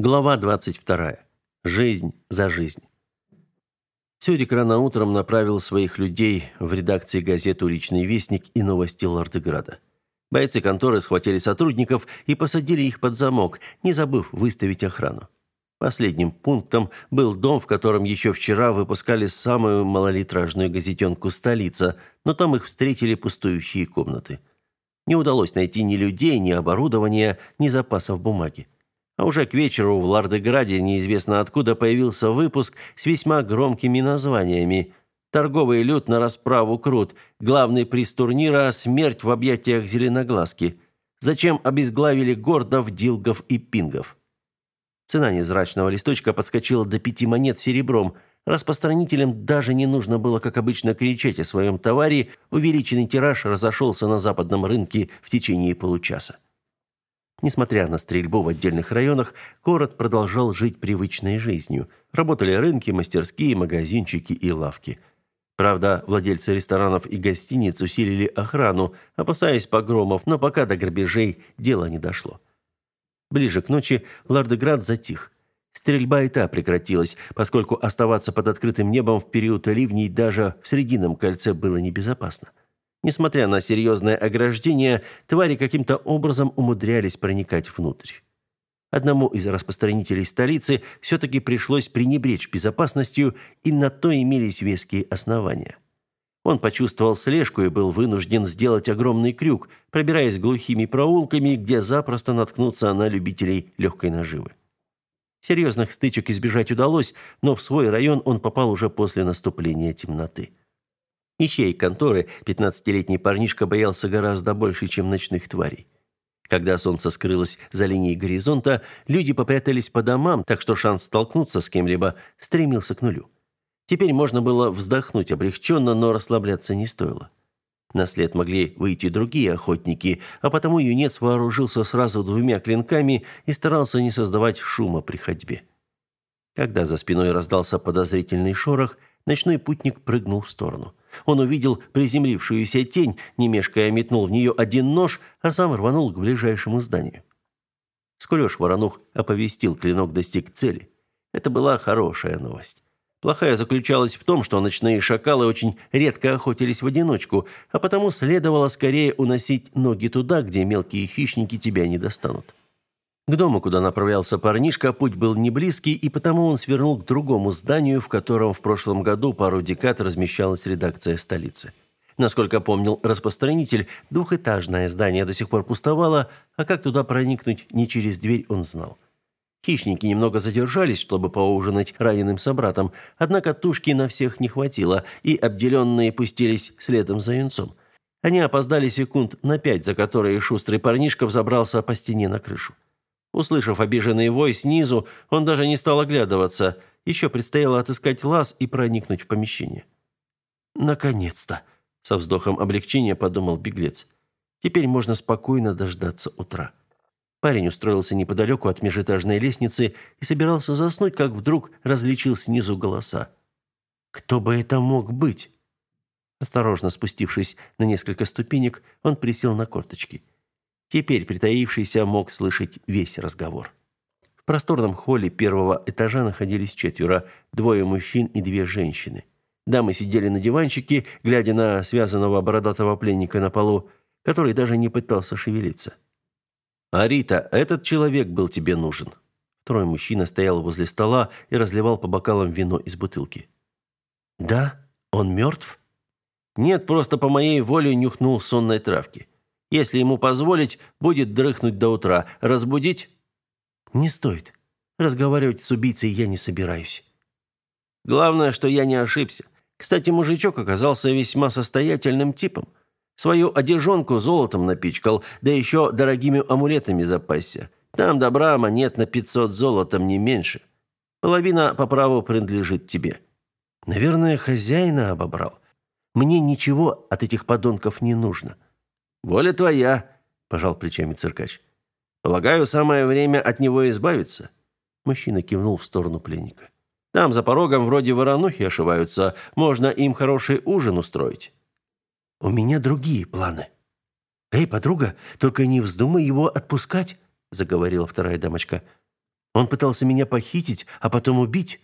Глава 22. Жизнь за жизнь. Цюрик рано утром направил своих людей в редакции газеты «Уличный вестник» и «Новости Лордеграда». Бойцы конторы схватили сотрудников и посадили их под замок, не забыв выставить охрану. Последним пунктом был дом, в котором еще вчера выпускали самую малолитражную газетенку «Столица», но там их встретили пустующие комнаты. Не удалось найти ни людей, ни оборудования, ни запасов бумаги. А уже к вечеру в Лардеграде неизвестно откуда появился выпуск с весьма громкими названиями «Торговый люд на расправу крут», «Главный приз турнира – смерть в объятиях зеленоглазки», «Зачем обезглавили гордов, дилгов и пингов?» Цена невзрачного листочка подскочила до пяти монет серебром. Распространителям даже не нужно было, как обычно, кричать о своем товаре. Увеличенный тираж разошелся на западном рынке в течение получаса. Несмотря на стрельбу в отдельных районах, город продолжал жить привычной жизнью. Работали рынки, мастерские, магазинчики и лавки. Правда, владельцы ресторанов и гостиниц усилили охрану, опасаясь погромов, но пока до грабежей дело не дошло. Ближе к ночи Лардеград затих. Стрельба и та прекратилась, поскольку оставаться под открытым небом в период ливней даже в Срединном кольце было небезопасно. Несмотря на серьезное ограждение, твари каким-то образом умудрялись проникать внутрь. Одному из распространителей столицы все-таки пришлось пренебречь безопасностью, и на то имелись веские основания. Он почувствовал слежку и был вынужден сделать огромный крюк, пробираясь глухими проулками, где запросто наткнуться на любителей легкой наживы. Серьезных стычек избежать удалось, но в свой район он попал уже после наступления темноты. Ищей конторы, пятнадцатилетний парнишка боялся гораздо больше, чем ночных тварей. Когда солнце скрылось за линией горизонта, люди попрятались по домам, так что шанс столкнуться с кем-либо стремился к нулю. Теперь можно было вздохнуть облегченно, но расслабляться не стоило. На след могли выйти другие охотники, а потому юнец вооружился сразу двумя клинками и старался не создавать шума при ходьбе. Когда за спиной раздался подозрительный шорох, ночной путник прыгнул в сторону. Он увидел приземлившуюся тень, не мешкая метнул в нее один нож, а сам рванул к ближайшему зданию. Скулёж Воронух оповестил, клинок достиг цели. Это была хорошая новость. Плохая заключалась в том, что ночные шакалы очень редко охотились в одиночку, а потому следовало скорее уносить ноги туда, где мелкие хищники тебя не достанут. К дому, куда направлялся парнишка, путь был не близкий, и потому он свернул к другому зданию, в котором в прошлом году пару декад размещалась редакция столицы. Насколько помнил распространитель, двухэтажное здание до сих пор пустовало, а как туда проникнуть не через дверь он знал. Хищники немного задержались, чтобы поужинать раненым собратом, однако тушки на всех не хватило, и обделенные пустились следом за юнцом. Они опоздали секунд на пять, за которые шустрый парнишка взобрался по стене на крышу. Услышав обиженный вой снизу, он даже не стал оглядываться. Еще предстояло отыскать лаз и проникнуть в помещение. «Наконец-то!» – со вздохом облегчения подумал беглец. «Теперь можно спокойно дождаться утра». Парень устроился неподалеку от межэтажной лестницы и собирался заснуть, как вдруг различил снизу голоса. «Кто бы это мог быть?» Осторожно спустившись на несколько ступенек, он присел на корточки – Теперь притаившийся мог слышать весь разговор. В просторном холле первого этажа находились четверо, двое мужчин и две женщины. Дамы сидели на диванчике, глядя на связанного бородатого пленника на полу, который даже не пытался шевелиться. «Арита, этот человек был тебе нужен». Второй мужчина стоял возле стола и разливал по бокалам вино из бутылки. «Да? Он мертв?» «Нет, просто по моей воле нюхнул сонной травки. Если ему позволить, будет дрыхнуть до утра. Разбудить? Не стоит. Разговаривать с убийцей я не собираюсь. Главное, что я не ошибся. Кстати, мужичок оказался весьма состоятельным типом. Свою одежонку золотом напичкал, да еще дорогими амулетами запасся. Там добра монет на 500 золотом не меньше. Половина по праву принадлежит тебе. Наверное, хозяина обобрал. Мне ничего от этих подонков не нужно. «Воля твоя», – пожал плечами циркач. «Полагаю, самое время от него избавиться». Мужчина кивнул в сторону пленника. «Там за порогом вроде воронухи ошиваются. Можно им хороший ужин устроить». «У меня другие планы». «Эй, подруга, только не вздумай его отпускать», – заговорила вторая дамочка. Он пытался меня похитить, а потом убить.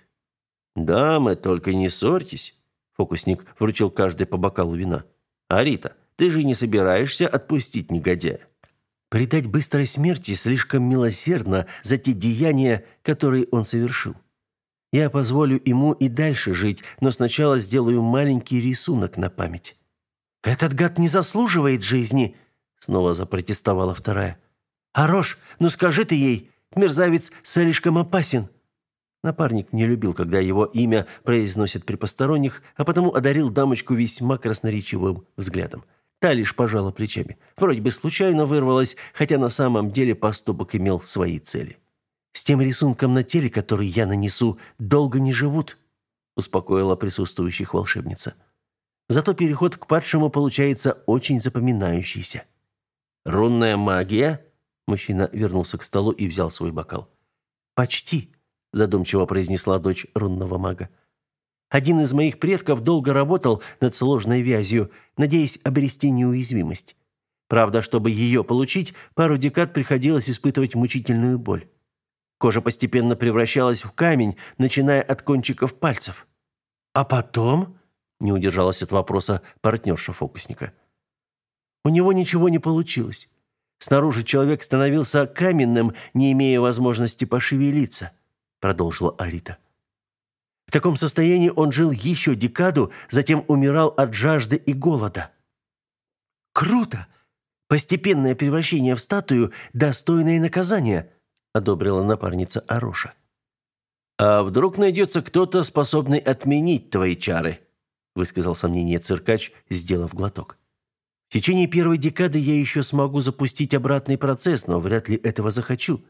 «Дамы, только не ссорьтесь», — фокусник вручил каждой по бокалу вина. «Арита, ты же не собираешься отпустить негодяя?» «Предать быстрой смерти слишком милосердно за те деяния, которые он совершил. Я позволю ему и дальше жить, но сначала сделаю маленький рисунок на память». «Этот гад не заслуживает жизни», — снова запротестовала вторая. «Арош, ну скажи ты ей, мерзавец слишком опасен». Напарник не любил, когда его имя произносят при посторонних, а потому одарил дамочку весьма красноречивым взглядом. Та лишь пожала плечами. Вроде бы случайно вырвалась, хотя на самом деле поступок имел свои цели. «С тем рисунком на теле, который я нанесу, долго не живут», успокоила присутствующих волшебница. «Зато переход к падшему получается очень запоминающийся». «Рунная магия?» Мужчина вернулся к столу и взял свой бокал. «Почти», задумчиво произнесла дочь рунного мага. Один из моих предков долго работал над сложной вязью, надеясь обрести неуязвимость. Правда, чтобы ее получить, пару декад приходилось испытывать мучительную боль. Кожа постепенно превращалась в камень, начиная от кончиков пальцев. А потом, не удержалась от вопроса партнерша фокусника. У него ничего не получилось. Снаружи человек становился каменным, не имея возможности пошевелиться продолжила Арита. В таком состоянии он жил еще декаду, затем умирал от жажды и голода. Круто. Постепенное превращение в статую достойное наказания, одобрила напарница Ароша. А вдруг найдется кто-то, способный отменить твои чары, высказал сомнение циркач, сделав глоток. В течение первой декады я еще смогу запустить обратный процесс, но вряд ли этого захочу.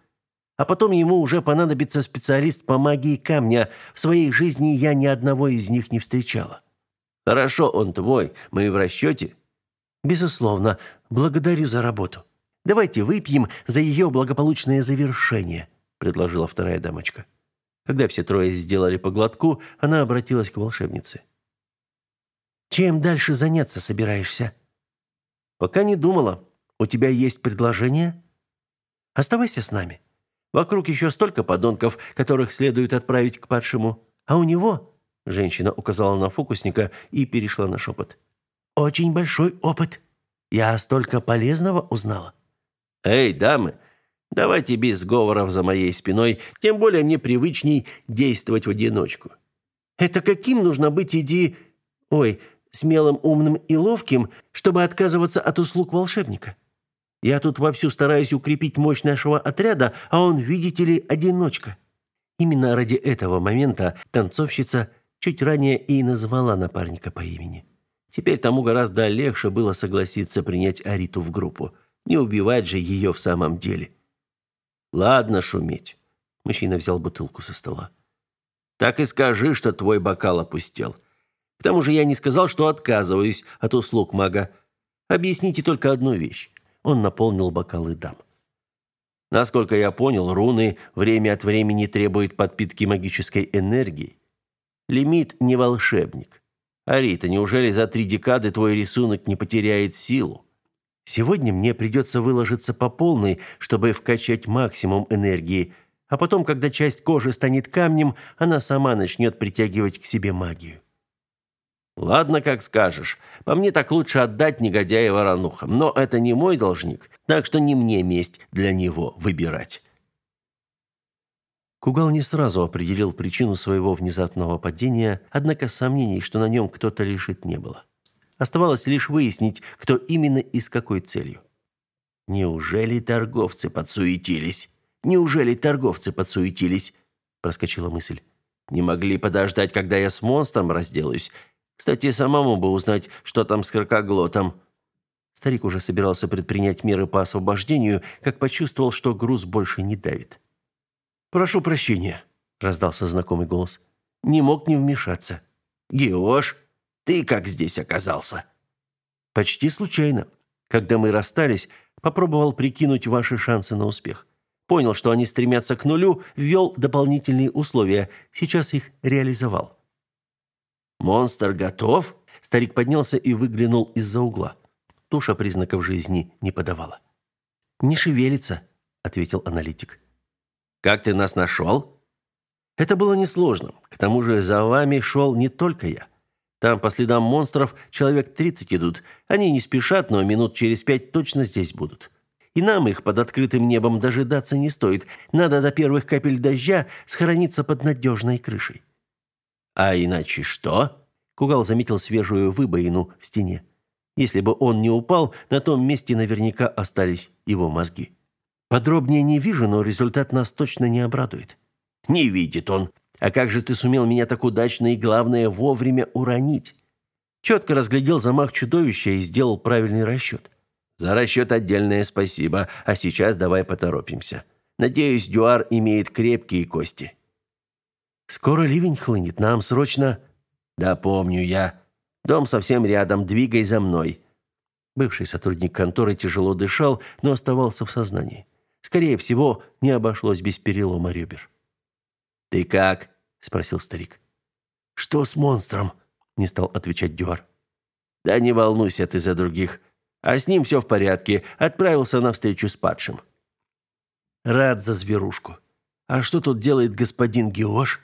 А потом ему уже понадобится специалист по магии камня. В своей жизни я ни одного из них не встречала. Хорошо, он твой. Мы в расчете?» Безусловно. Благодарю за работу. Давайте выпьем за ее благополучное завершение, предложила вторая дамочка. Когда все трое сделали по глотку, она обратилась к волшебнице. Чем дальше заняться собираешься? Пока не думала. У тебя есть предложение? Оставайся с нами. Вокруг еще столько подонков, которых следует отправить к падшему. А у него, женщина указала на фокусника и перешла на шепот. Очень большой опыт. Я столько полезного узнала. Эй, дамы, давайте без сговоров за моей спиной, тем более мне привычней действовать в одиночку. Это каким нужно быть иди, ой, смелым, умным и ловким, чтобы отказываться от услуг волшебника? Я тут вовсю стараюсь укрепить мощь нашего отряда, а он, видите ли, одиночка. Именно ради этого момента танцовщица чуть ранее и назвала напарника по имени. Теперь тому гораздо легче было согласиться принять Ариту в группу. Не убивать же ее в самом деле. Ладно шуметь. Мужчина взял бутылку со стола. Так и скажи, что твой бокал опустел. К тому же я не сказал, что отказываюсь от услуг мага. Объясните только одну вещь. Он наполнил бокалы дам. Насколько я понял, руны время от времени требуют подпитки магической энергией. Лимит не волшебник. Арита, неужели за три декады твой рисунок не потеряет силу? Сегодня мне придется выложиться по полной, чтобы вкачать максимум энергии, а потом, когда часть кожи станет камнем, она сама начнет притягивать к себе магию. Ладно, как скажешь. По мне так лучше отдать негодяя воронухам, но это не мой должник, так что не мне месть для него выбирать. Кугал не сразу определил причину своего внезапного падения, однако сомнений, что на нем кто-то лежит, не было. Оставалось лишь выяснить, кто именно и с какой целью. Неужели торговцы подсуетились? Неужели торговцы подсуетились? проскочила мысль. Не могли подождать, когда я с монстром разделаюсь кстати, самому бы узнать, что там с кракоглотом. Старик уже собирался предпринять меры по освобождению, как почувствовал, что груз больше не давит. «Прошу прощения», — раздался знакомый голос. «Не мог не вмешаться». «Геош, ты как здесь оказался?» «Почти случайно. Когда мы расстались, попробовал прикинуть ваши шансы на успех. Понял, что они стремятся к нулю, ввел дополнительные условия. Сейчас их реализовал». «Монстр готов?» Старик поднялся и выглянул из-за угла. Туша признаков жизни не подавала. «Не шевелится», — ответил аналитик. Как ты нас нашел?» Это было несложно. К тому же за вами шел не только я. Там по следам монстров человек 30 идут. Они не спешат, но минут через пять точно здесь будут. И нам их под открытым небом дожидаться не стоит. Надо до первых капель дождя схорониться под надежной крышей. А иначе что? Кугал заметил свежую выбоину в стене. Если бы он не упал, на том месте наверняка остались его мозги. Подробнее не вижу, но результат нас точно не обрадует. Не видит он. А как же ты сумел меня так удачно и, главное, вовремя уронить? Четко разглядел замах чудовища и сделал правильный расчет. За расчет отдельное спасибо, а сейчас давай поторопимся. Надеюсь, Дюар имеет крепкие кости. Скоро ливень хлынет, нам срочно... Да помню я. Дом совсем рядом, двигай за мной. Бывший сотрудник конторы тяжело дышал, но оставался в сознании. Скорее всего, не обошлось без перелома ребер. «Ты как?» – спросил старик. «Что с монстром?» – не стал отвечать Дюар. «Да не волнуйся ты за других. А с ним все в порядке. Отправился на встречу с падшим». «Рад за зверушку. А что тут делает господин Геош?»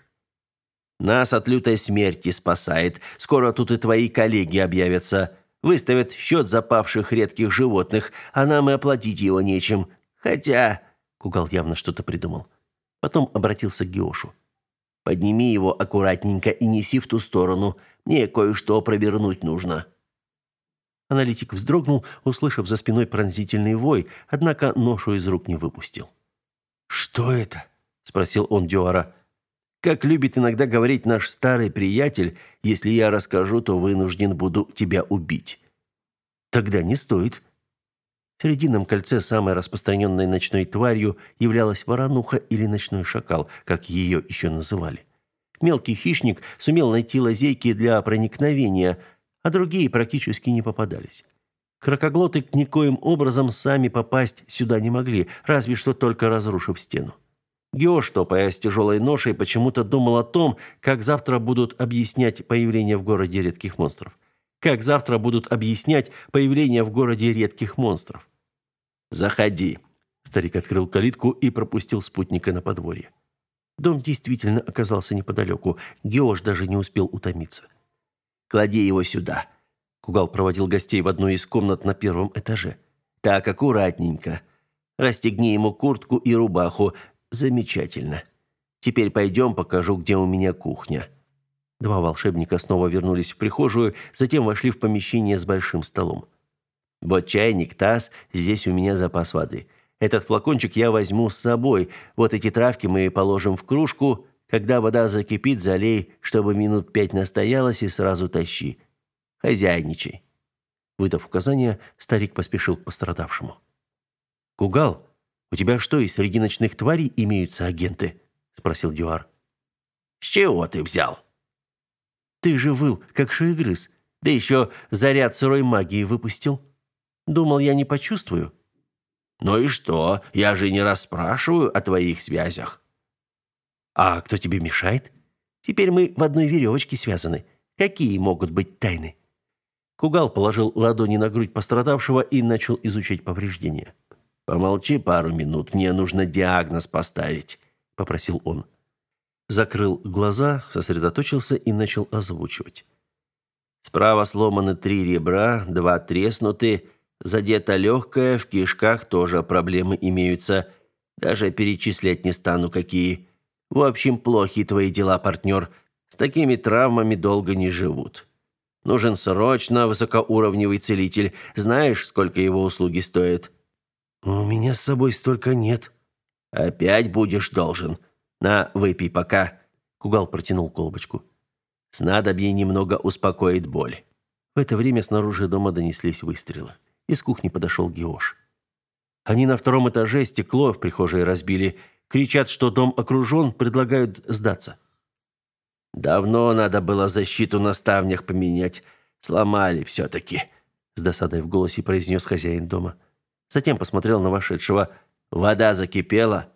«Нас от лютой смерти спасает. Скоро тут и твои коллеги объявятся. Выставят счет запавших редких животных, а нам и оплатить его нечем. Хотя...» Кугал явно что-то придумал. Потом обратился к Геошу. «Подними его аккуратненько и неси в ту сторону. Мне кое-что провернуть нужно». Аналитик вздрогнул, услышав за спиной пронзительный вой, однако ношу из рук не выпустил. «Что это?» – спросил он Дюара. «Как любит иногда говорить наш старый приятель, если я расскажу, то вынужден буду тебя убить». «Тогда не стоит», в Срединном кольце самой распространенной ночной тварью являлась воронуха или ночной шакал, как ее еще называли. Мелкий хищник сумел найти лазейки для проникновения, а другие практически не попадались. Крокоглоты никоим образом сами попасть сюда не могли, разве что только разрушив стену. Геош, топая с тяжелой ношей, почему-то думал о том, как завтра будут объяснять появление в городе редких монстров. Как завтра будут объяснять появление в городе редких монстров? Заходи. Старик открыл калитку и пропустил спутника на подворье. Дом действительно оказался неподалеку. Геош даже не успел утомиться. Клади его сюда. Кугал проводил гостей в одну из комнат на первом этаже. Так аккуратненько. Расстегни ему куртку и рубаху. Замечательно. Теперь пойдем, покажу, где у меня кухня. Два волшебника снова вернулись в прихожую, затем вошли в помещение с большим столом. Вот чайник, таз, здесь у меня запас воды. Этот флакончик я возьму с собой. Вот эти травки мы положим в кружку. Когда вода закипит, залей, чтобы минут пять настоялась и сразу тащи. Хозяйничай. Выдав указание, старик поспешил к пострадавшему. Кугал, у тебя что, и среди ночных тварей имеются агенты? спросил Дюар. С чего ты взял? Ты же выл, как шеегрыз, да еще заряд сырой магии выпустил. Думал, я не почувствую. Ну и что? Я же не расспрашиваю о твоих связях. А кто тебе мешает? Теперь мы в одной веревочке связаны. Какие могут быть тайны? Кугал положил ладони на грудь пострадавшего и начал изучать повреждения. Помолчи пару минут, мне нужно диагноз поставить, попросил он. Закрыл глаза, сосредоточился и начал озвучивать. Справа сломаны три ребра, два треснуты, Задето легкое, в кишках тоже проблемы имеются. Даже перечислять не стану, какие. В общем, плохие твои дела, партнер. С такими травмами долго не живут. Нужен срочно высокоуровневый целитель. Знаешь, сколько его услуги стоят? У меня с собой столько нет. Опять будешь должен. На, выпей пока. Кугал протянул колбочку. Снадобье немного успокоит боль. В это время снаружи дома донеслись выстрелы. Из кухни подошел Геош. Они на втором этаже стекло в прихожей разбили. Кричат, что дом окружен, предлагают сдаться. Давно надо было защиту на ставнях поменять. Сломали все-таки. С досадой в голосе произнес хозяин дома. Затем посмотрел на вошедшего. Вода закипела.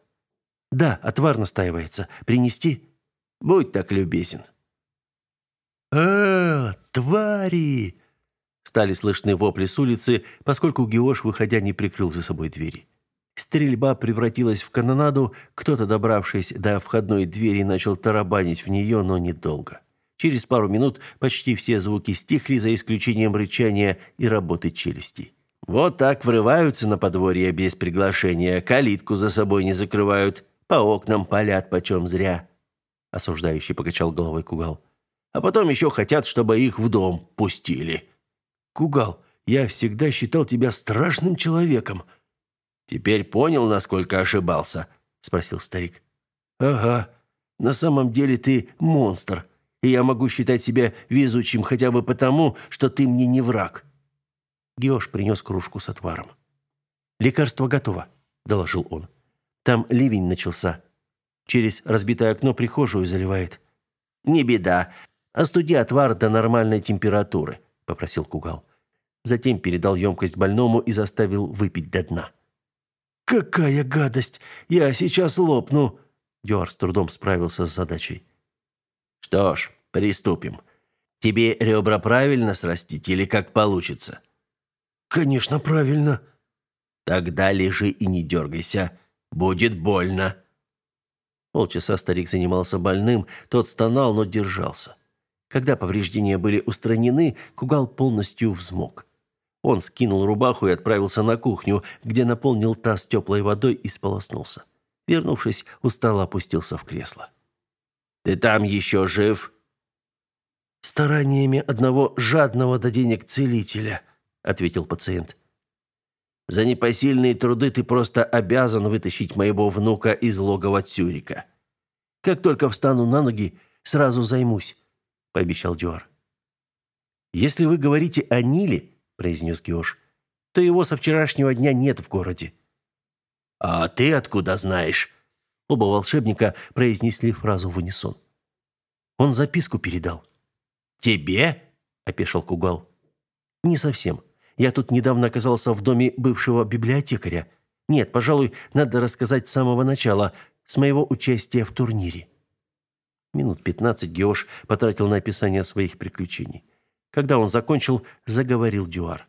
Да, отвар настаивается. Принести? Будь так любезен. А, твари! Стали слышны вопли с улицы, поскольку Геош, выходя, не прикрыл за собой двери. Стрельба превратилась в канонаду, кто-то, добравшись до входной двери, начал тарабанить в нее, но недолго. Через пару минут почти все звуки стихли, за исключением рычания и работы челюстей. Вот так врываются на подворье без приглашения, калитку за собой не закрывают, по окнам палят почем зря. Осуждающий покачал головой Кугал. А потом еще хотят, чтобы их в дом пустили. Кугал, я всегда считал тебя страшным человеком. Теперь понял, насколько ошибался, спросил старик. Ага. На самом деле ты монстр, и я могу считать себя везучим хотя бы потому, что ты мне не враг. Геош принес кружку с отваром. «Лекарство готово», — доложил он. «Там ливень начался. Через разбитое окно прихожую заливает». «Не беда. Остуди отвар до нормальной температуры», — попросил Кугал. Затем передал емкость больному и заставил выпить до дна. «Какая гадость! Я сейчас лопну!» Дюар с трудом справился с задачей. «Что ж, приступим. Тебе ребра правильно срастить или как получится?» Конечно, правильно. Тогда лежи и не дергайся. Будет больно. Полчаса старик занимался больным, тот стонал, но держался. Когда повреждения были устранены, Кугал полностью взмок. Он скинул рубаху и отправился на кухню, где наполнил таз теплой водой и сполоснулся. Вернувшись, устало опустился в кресло. «Ты там еще жив?» «Стараниями одного жадного до денег целителя», ответил пациент. За непосильные труды ты просто обязан вытащить моего внука из логова Цюрика. Как только встану на ноги, сразу займусь, пообещал Дюар. Если вы говорите о Ниле, произнес Геош, то его со вчерашнего дня нет в городе. А ты откуда знаешь? Оба волшебника произнесли фразу в унисон. Он записку передал. Тебе? опешил Кугал. Не совсем. Я тут недавно оказался в доме бывшего библиотекаря. Нет, пожалуй, надо рассказать с самого начала, с моего участия в турнире. Минут пятнадцать Геош потратил на описание своих приключений. Когда он закончил, заговорил Дюар.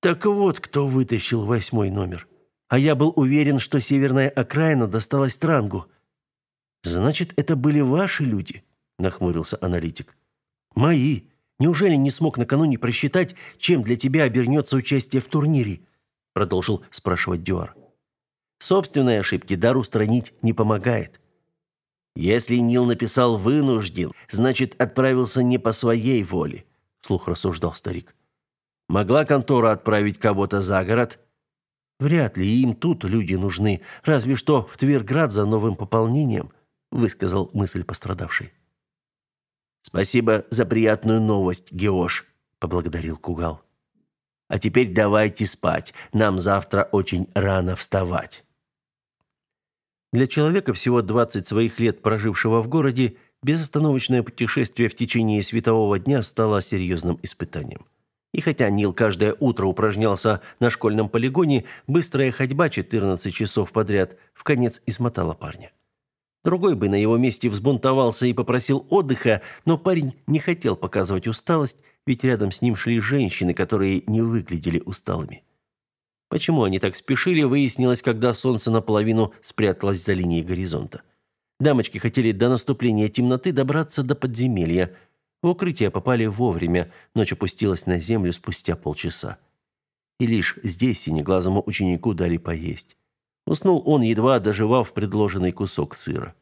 Так вот, кто вытащил восьмой номер. А я был уверен, что северная окраина досталась Трангу. Значит, это были ваши люди, нахмурился аналитик. Мои. Неужели не смог накануне просчитать, чем для тебя обернется участие в турнире?» Продолжил спрашивать Дюар. «Собственные ошибки дар устранить не помогает. Если Нил написал «вынужден», значит, отправился не по своей воле», вслух рассуждал старик. «Могла контора отправить кого-то за город?» «Вряд ли им тут люди нужны, разве что в Тверград за новым пополнением», высказал мысль пострадавший. Спасибо за приятную новость, Геош, поблагодарил Кугал. А теперь давайте спать. Нам завтра очень рано вставать. Для человека всего 20 своих лет прожившего в городе, безостановочное путешествие в течение светового дня стало серьезным испытанием. И хотя Нил каждое утро упражнялся на школьном полигоне, быстрая ходьба 14 часов подряд в конец измотала парня. Другой бы на его месте взбунтовался и попросил отдыха, но парень не хотел показывать усталость, ведь рядом с ним шли женщины, которые не выглядели усталыми. Почему они так спешили, выяснилось, когда солнце наполовину спряталось за линией горизонта. Дамочки хотели до наступления темноты добраться до подземелья. В укрытие попали вовремя, ночь опустилась на землю спустя полчаса. И лишь здесь синеглазому ученику дали поесть. Уснул он, едва доживав предложенный кусок сыра.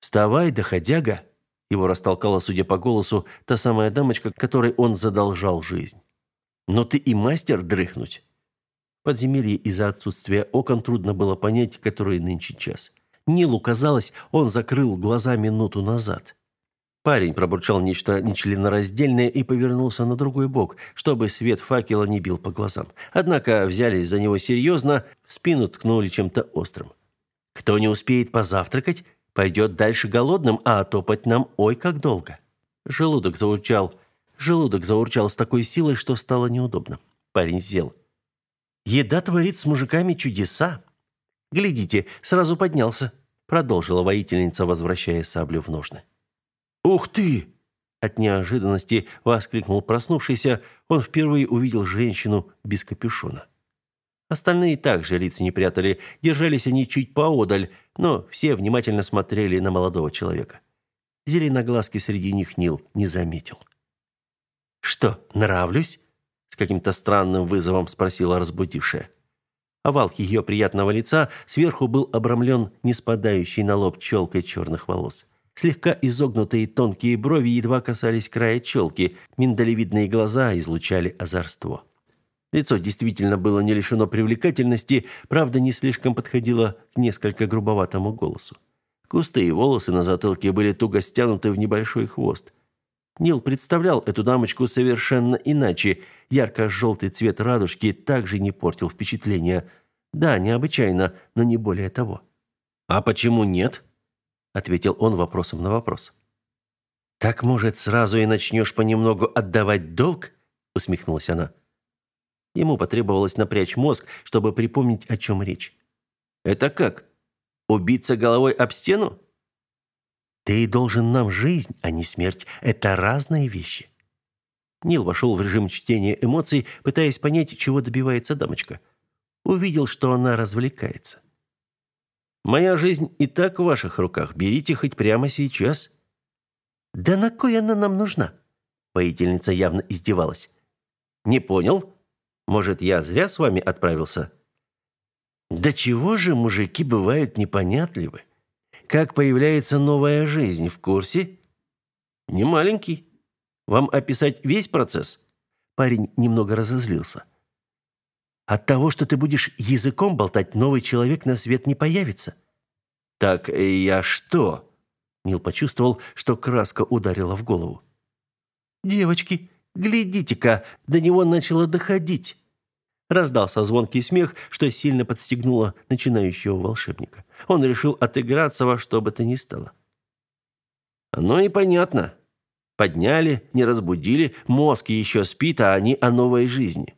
«Вставай, доходяга!» Его растолкала, судя по голосу, та самая дамочка, которой он задолжал жизнь. «Но ты и мастер дрыхнуть!» В подземелье из-за отсутствия окон трудно было понять, который нынче час. Нилу казалось, он закрыл глаза минуту назад. Парень пробурчал нечто нечленораздельное и повернулся на другой бок, чтобы свет факела не бил по глазам. Однако взялись за него серьезно, в спину ткнули чем-то острым. «Кто не успеет позавтракать, пойдет дальше голодным, а топать нам ой как долго». Желудок заурчал. Желудок заурчал с такой силой, что стало неудобно. Парень сел. «Еда творит с мужиками чудеса. Глядите, сразу поднялся», продолжила воительница, возвращая саблю в ножны. «Ух ты!» От неожиданности воскликнул проснувшийся. Он впервые увидел женщину без капюшона. Остальные также лица не прятали, держались они чуть поодаль, но все внимательно смотрели на молодого человека. Зеленоглазки среди них Нил не заметил. «Что, нравлюсь?» — с каким-то странным вызовом спросила разбудившая. Овал ее приятного лица сверху был обрамлен не спадающей на лоб челкой черных волос. Слегка изогнутые тонкие брови едва касались края челки, миндалевидные глаза излучали озорство. Лицо действительно было не лишено привлекательности, правда, не слишком подходило к несколько грубоватому голосу. Густые волосы на затылке были туго стянуты в небольшой хвост. Нил представлял эту дамочку совершенно иначе. Ярко-желтый цвет радужки также не портил впечатление. Да, необычайно, но не более того. «А почему нет?» – ответил он вопросом на вопрос. «Так, может, сразу и начнешь понемногу отдавать долг?» – усмехнулась она. Ему потребовалось напрячь мозг, чтобы припомнить, о чем речь. «Это как? Убиться головой об стену?» «Ты должен нам жизнь, а не смерть. Это разные вещи». Нил вошел в режим чтения эмоций, пытаясь понять, чего добивается дамочка. Увидел, что она развлекается. «Моя жизнь и так в ваших руках. Берите хоть прямо сейчас». «Да на кой она нам нужна?» Воительница явно издевалась. «Не понял?» Может, я зря с вами отправился? Да чего же мужики бывают непонятливы? Как появляется новая жизнь, в курсе? Не маленький. Вам описать весь процесс? Парень немного разозлился. От того, что ты будешь языком болтать, новый человек на свет не появится. Так я что? Нил почувствовал, что краска ударила в голову. Девочки, Глядите-ка, до него начало доходить. Раздался звонкий смех, что сильно подстегнуло начинающего волшебника. Он решил отыграться во что бы то ни стало. Ну и понятно. Подняли, не разбудили, мозг еще спит, а они о новой жизни.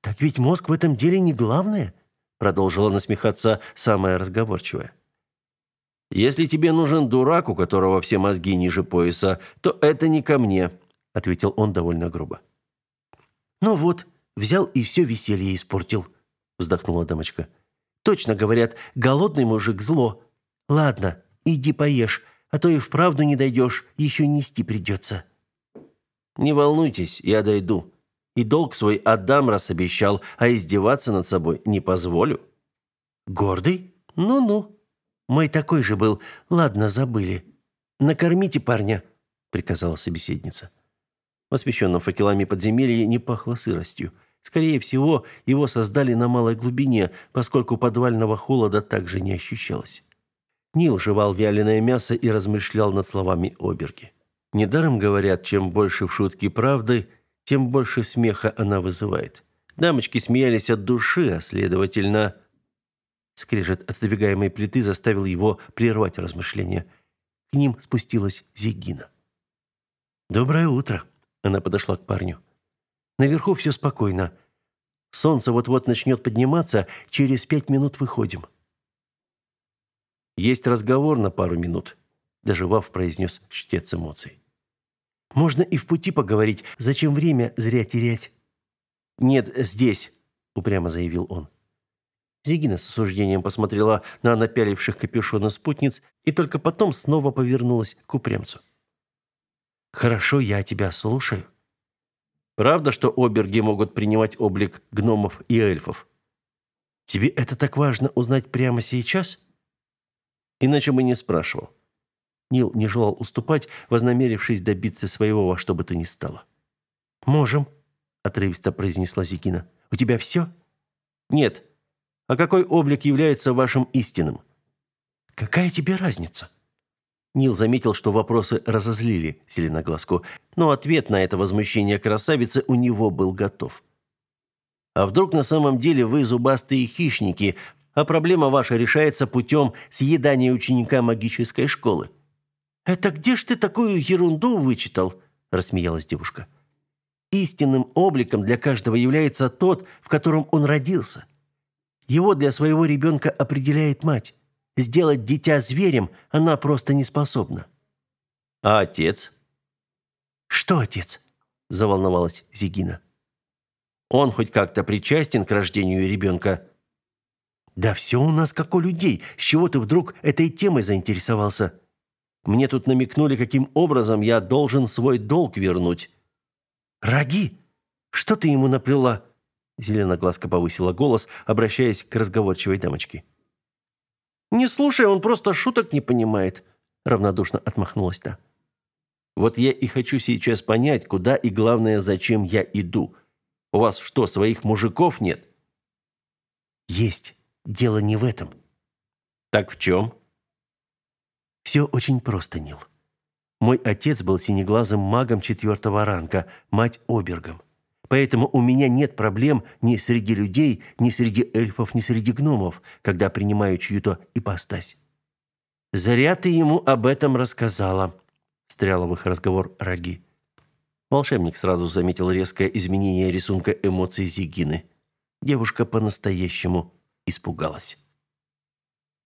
Так ведь мозг в этом деле не главное, продолжила насмехаться самая разговорчивая. Если тебе нужен дурак, у которого все мозги ниже пояса, то это не ко мне, ответил он довольно грубо. Ну вот, взял и все веселье испортил, вздохнула дамочка. Точно говорят, голодный мужик зло. Ладно, иди поешь, а то и вправду не дойдешь, еще нести придется». Не волнуйтесь, я дойду. И долг свой отдам, раз обещал, а издеваться над собой не позволю. Гордый? Ну-ну. Мой такой же был. Ладно, забыли. Накормите парня, приказала собеседница. В освещенном факелами подземелье не пахло сыростью. Скорее всего, его создали на малой глубине, поскольку подвального холода также не ощущалось. Нил жевал вяленое мясо и размышлял над словами Оберги. Недаром говорят, чем больше в шутке правды, тем больше смеха она вызывает. Дамочки смеялись от души, а следовательно... Скрежет отодвигаемой плиты заставил его прервать размышления. К ним спустилась Зигина. «Доброе утро», она подошла к парню. Наверху все спокойно. Солнце вот-вот начнет подниматься, через пять минут выходим. Есть разговор на пару минут, даже Вав произнес чтец эмоций. Можно и в пути поговорить, зачем время зря терять? Нет, здесь, упрямо заявил он. Зигина с осуждением посмотрела на напяливших капюшоны спутниц и только потом снова повернулась к упрямцу. Хорошо, я тебя слушаю. Правда, что оберги могут принимать облик гномов и эльфов? Тебе это так важно узнать прямо сейчас? Иначе бы не спрашивал. Нил не желал уступать, вознамерившись добиться своего во что бы то ни стало. «Можем», — отрывисто произнесла Зикина. «У тебя все?» «Нет. А какой облик является вашим истинным?» «Какая тебе разница?» Нил заметил, что вопросы разозлили Зеленоглазку, но ответ на это возмущение красавицы у него был готов. «А вдруг на самом деле вы зубастые хищники, а проблема ваша решается путем съедания ученика магической школы?» «Это где ж ты такую ерунду вычитал?» – рассмеялась девушка. «Истинным обликом для каждого является тот, в котором он родился. Его для своего ребенка определяет мать. Сделать дитя зверем она просто не способна. А отец? Что отец? заволновалась Зигина. Он хоть как-то причастен к рождению ребенка?» «Да все у нас как у людей. С чего ты вдруг этой темой заинтересовался?» «Мне тут намекнули, каким образом я должен свой долг вернуть». «Роги? Что ты ему наплела?» Зеленоглазка повысила голос, обращаясь к разговорчивой дамочке. «Не слушай, он просто шуток не понимает», — равнодушно отмахнулась та. «Вот я и хочу сейчас понять, куда и, главное, зачем я иду. У вас что, своих мужиков нет?» «Есть. Дело не в этом». «Так в чем?» «Все очень просто, Нил. Мой отец был синеглазым магом четвертого ранга, мать обергом. Поэтому у меня нет проблем ни среди людей, ни среди эльфов, ни среди гномов, когда принимаю чью-то ипостась. Зря ты ему об этом рассказала, встряла в их разговор Раги. Волшебник сразу заметил резкое изменение рисунка эмоций Зигины. Девушка по-настоящему испугалась.